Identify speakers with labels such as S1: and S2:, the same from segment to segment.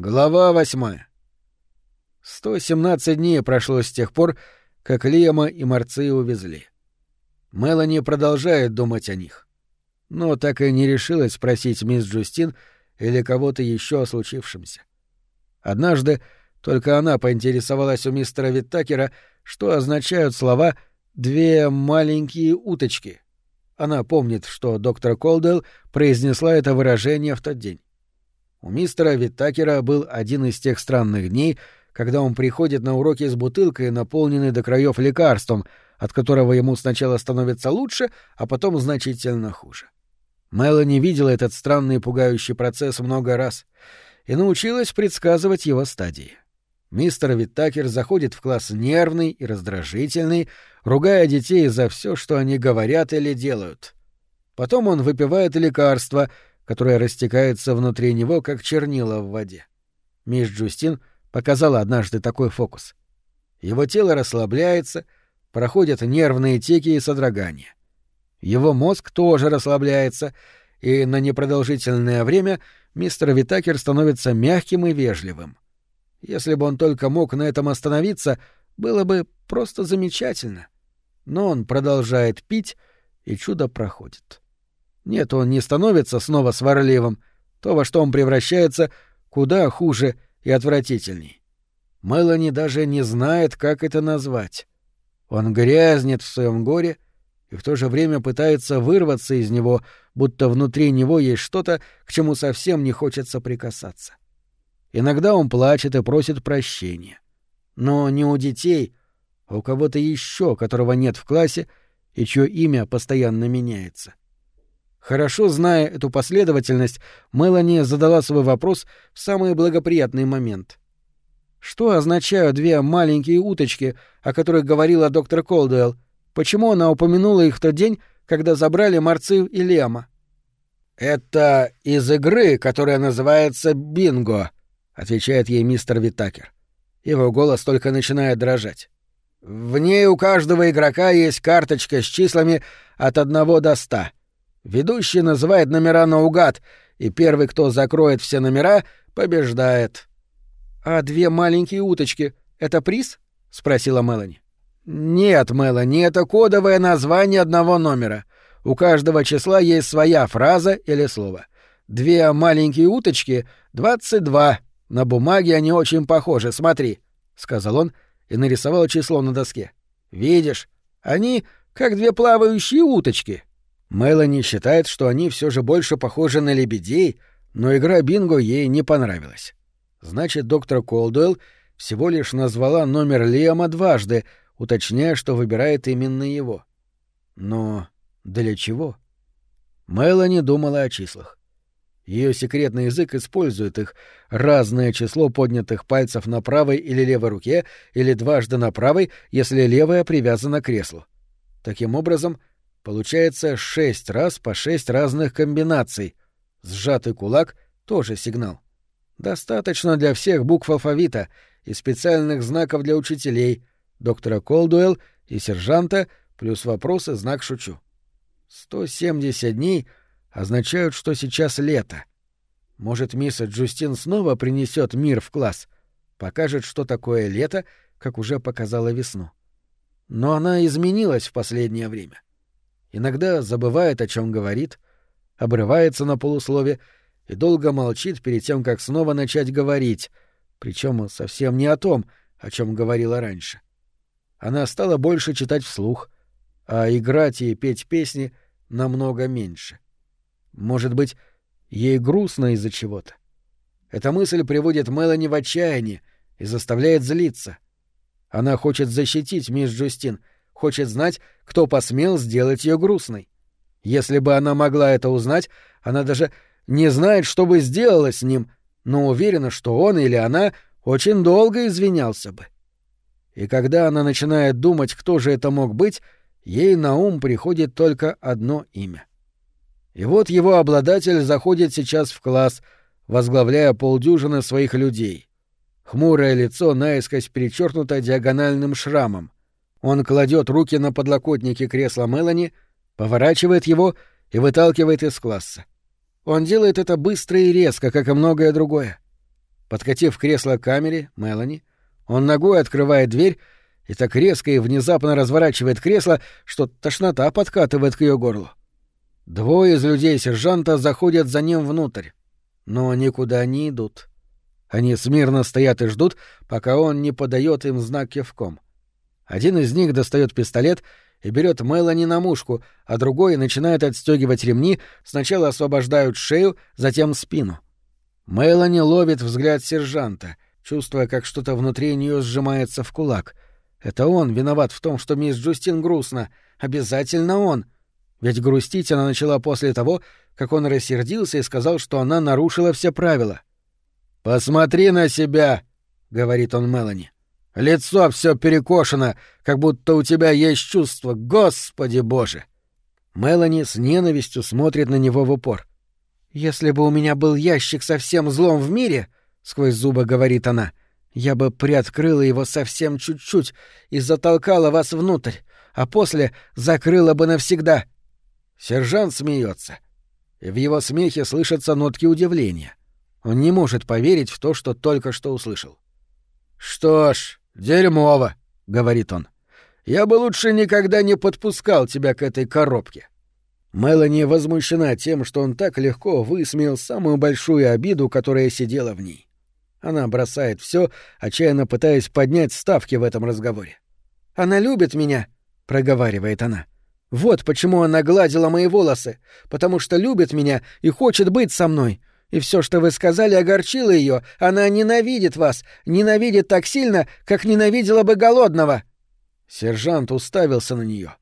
S1: Глава восьмая. 117 дней прошло с тех пор, как Лиама и Марции увезли. Мелани продолжает думать о них. Но так и не решилась спросить мисс Джустин или кого-то еще о случившемся. Однажды только она поинтересовалась у мистера Виттакера, что означают слова «две маленькие уточки». Она помнит, что доктор Колдел произнесла это выражение в тот день. У мистера Виттакера был один из тех странных дней, когда он приходит на уроки с бутылкой, наполненной до краев лекарством, от которого ему сначала становится лучше, а потом значительно хуже. Мелани видела этот странный пугающий процесс много раз и научилась предсказывать его стадии. Мистер Виттакер заходит в класс нервный и раздражительный, ругая детей за все, что они говорят или делают. Потом он выпивает лекарства — которая растекается внутри него, как чернила в воде. Мисс Джустин показала однажды такой фокус. Его тело расслабляется, проходят нервные теки и содрогания. Его мозг тоже расслабляется, и на непродолжительное время мистер Витакер становится мягким и вежливым. Если бы он только мог на этом остановиться, было бы просто замечательно. Но он продолжает пить, и чудо проходит. Нет, он не становится снова сварливым. То, во что он превращается, куда хуже и отвратительней. Мелани даже не знает, как это назвать. Он грязнет в своем горе и в то же время пытается вырваться из него, будто внутри него есть что-то, к чему совсем не хочется прикасаться. Иногда он плачет и просит прощения. Но не у детей, а у кого-то еще, которого нет в классе и чье имя постоянно меняется. — Хорошо зная эту последовательность, Мелани задала свой вопрос в самый благоприятный момент. Что означают две маленькие уточки, о которых говорила доктор Колдуэлл? Почему она упомянула их в тот день, когда забрали Марцив и Лема? «Это из игры, которая называется «Бинго», — отвечает ей мистер Витакер. Его голос только начинает дрожать. «В ней у каждого игрока есть карточка с числами от одного до ста. Ведущий называет номера наугад, и первый, кто закроет все номера, побеждает. «А две маленькие уточки — это приз?» — спросила Мелани. «Нет, Мелани, это кодовое название одного номера. У каждого числа есть своя фраза или слово. Две маленькие уточки — двадцать два. На бумаге они очень похожи, смотри», — сказал он и нарисовал число на доске. «Видишь, они как две плавающие уточки». Мелани считает, что они все же больше похожи на лебедей, но игра бинго ей не понравилась. Значит, доктор Колдуэлл всего лишь назвала номер Лиама дважды, уточняя, что выбирает именно его. Но для чего? Мелани думала о числах. Ее секретный язык использует их, разное число поднятых пальцев на правой или левой руке или дважды на правой, если левая привязана к креслу. Таким образом, Получается шесть раз по шесть разных комбинаций. Сжатый кулак — тоже сигнал. Достаточно для всех букв алфавита и специальных знаков для учителей, доктора Колдуэлл и сержанта, плюс вопрос и знак «шучу». 170 дней означают, что сейчас лето. Может, мисс Джустин снова принесет мир в класс, покажет, что такое лето, как уже показала весну. Но она изменилась в последнее время. Иногда забывает, о чем говорит, обрывается на полуслове и долго молчит перед тем, как снова начать говорить, причем совсем не о том, о чем говорила раньше. Она стала больше читать вслух, а играть и петь песни намного меньше. Может быть, ей грустно из-за чего-то. Эта мысль приводит Мелани в отчаяние и заставляет злиться. Она хочет защитить мисс Джустин — хочет знать, кто посмел сделать ее грустной. Если бы она могла это узнать, она даже не знает, что бы сделала с ним, но уверена, что он или она очень долго извинялся бы. И когда она начинает думать, кто же это мог быть, ей на ум приходит только одно имя. И вот его обладатель заходит сейчас в класс, возглавляя полдюжины своих людей. Хмурое лицо наискось перечеркнуто диагональным шрамом. Он кладет руки на подлокотники кресла Мелани, поворачивает его и выталкивает из класса. Он делает это быстро и резко, как и многое другое. Подкатив кресло к камере, Мелани, он ногой открывает дверь и так резко и внезапно разворачивает кресло, что тошнота подкатывает к ее горлу. Двое из людей сержанта заходят за ним внутрь, но никуда не идут. Они смирно стоят и ждут, пока он не подает им знак кивком. Один из них достает пистолет и берет Мелани на мушку, а другой начинает отстегивать ремни, сначала освобождают шею, затем спину. Мелани ловит взгляд сержанта, чувствуя, как что-то внутри нее сжимается в кулак. Это он виноват в том, что мисс Джустин грустно. Обязательно он. Ведь грустить она начала после того, как он рассердился и сказал, что она нарушила все правила. «Посмотри на себя!» — говорит он Мелани. Лицо все перекошено, как будто у тебя есть чувство, Господи Боже!» Мелани с ненавистью смотрит на него в упор. «Если бы у меня был ящик со всем злом в мире, — сквозь зубы говорит она, — я бы приоткрыла его совсем чуть-чуть и затолкала вас внутрь, а после закрыла бы навсегда». Сержант смеется, в его смехе слышатся нотки удивления. Он не может поверить в то, что только что услышал. «Что ж, «Дерьмово», — говорит он. «Я бы лучше никогда не подпускал тебя к этой коробке». Мелани возмущена тем, что он так легко высмеял самую большую обиду, которая сидела в ней. Она бросает все, отчаянно пытаясь поднять ставки в этом разговоре. «Она любит меня», — проговаривает она. «Вот почему она гладила мои волосы, потому что любит меня и хочет быть со мной. И все, что вы сказали, огорчило ее. Она ненавидит вас, ненавидит так сильно, как ненавидела бы голодного. Сержант уставился на нее.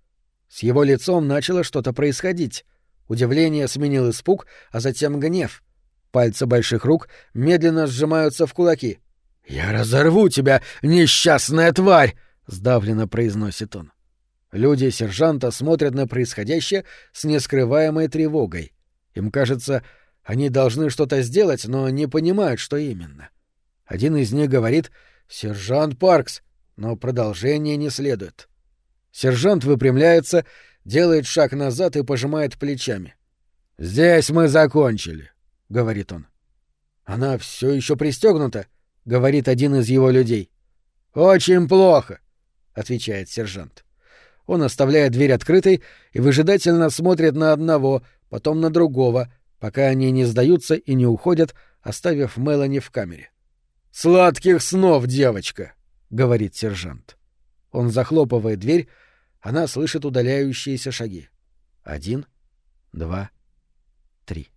S1: С его лицом начало что-то происходить. Удивление сменил испуг, а затем гнев. Пальцы больших рук медленно сжимаются в кулаки. «Я разорву тебя, несчастная тварь!» — сдавленно произносит он. Люди сержанта смотрят на происходящее с нескрываемой тревогой. Им кажется, они должны что-то сделать, но не понимают, что именно. Один из них говорит «Сержант Паркс», но продолжение не следует. Сержант выпрямляется, делает шаг назад и пожимает плечами. «Здесь мы закончили», — говорит он. «Она все еще пристегнута», — говорит один из его людей. «Очень плохо», — отвечает сержант. Он оставляет дверь открытой и выжидательно смотрит на одного, потом на другого, пока они не сдаются и не уходят, оставив Мелани в камере. «Сладких снов, девочка!» — говорит сержант. Он захлопывает дверь, она слышит удаляющиеся шаги. Один, два, три.